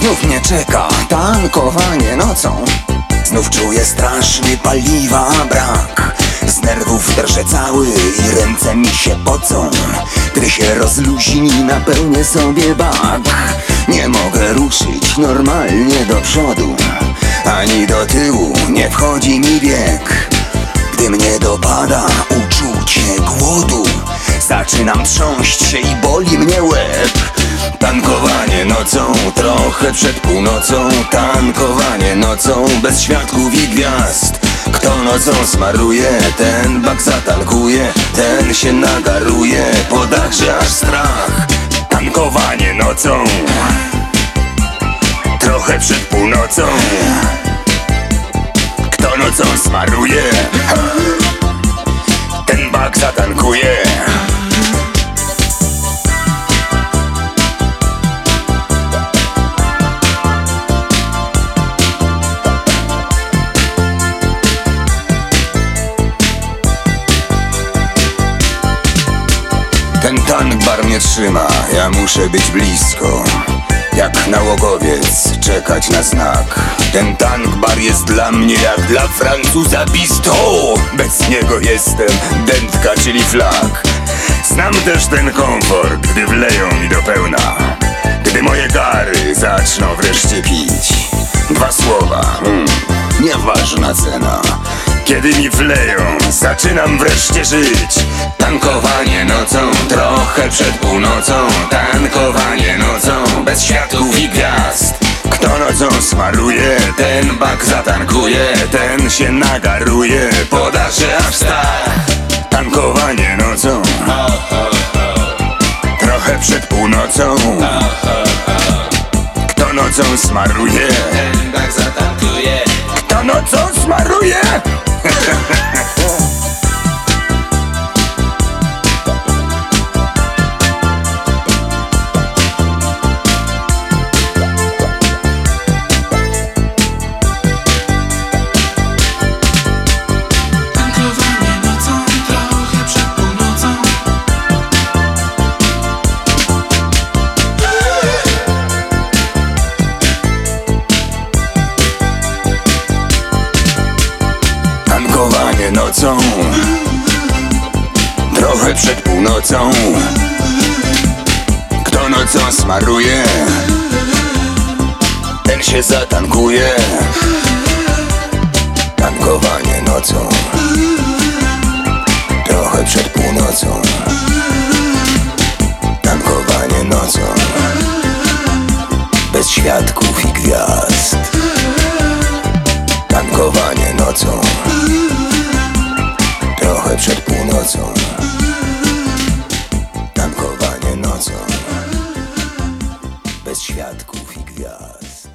Znów mnie czeka tankowanie nocą. Znów czuję straszny paliwa brak. Z nerwów drżę cały i ręce mi się pocą. Gdy się rozluźni napełnię sobie bak. Nie mogę ruszyć normalnie do przodu. Ani do tyłu nie wchodzi mi bieg Gdy mnie dopada uczucie głodu Zaczynam trząść się i boli mnie łeb. Tankowanie nocą, trochę przed północą. Tankowanie nocą, bez świadków i gwiazd. Kto nocą smaruje, ten bak zatankuje. Ten się nagaruje, podachże aż strach. Tankowanie nocą. Trochę przed północą. Kto nocą smaruje bar mnie trzyma, ja muszę być blisko. Jak nałogowiec, czekać na znak. Ten tank bar jest dla mnie jak dla Francuza Bisto. Bez niego jestem dętka, czyli flag Znam też ten komfort, gdy wleją mi do pełna. Gdy moje gary zaczną wreszcie pić. Dwa słowa, hmm, nieważna cena. Kiedy mi wleją, zaczynam wreszcie żyć. Tankowanie nocą, przed północą Tankowanie nocą, bez światłów i gwiazd. Kto nocą smaruje, ten bak zatankuje Ten się nagaruje, podarzy aż strach Tankowanie nocą Trochę przed północą. Kto nocą smaruje, Ten bak zatankuje. kto nocą smaruje Tankowanie nocą. Trochę przed północą. Kto nocą smaruje Ten się zatankuje. Tankowanie nocą. Trochę przed północą. Tankowanie nocą. Bez świadków i gwiazd nocą. Tankowanie nocą. Bez świadków i gwiazd.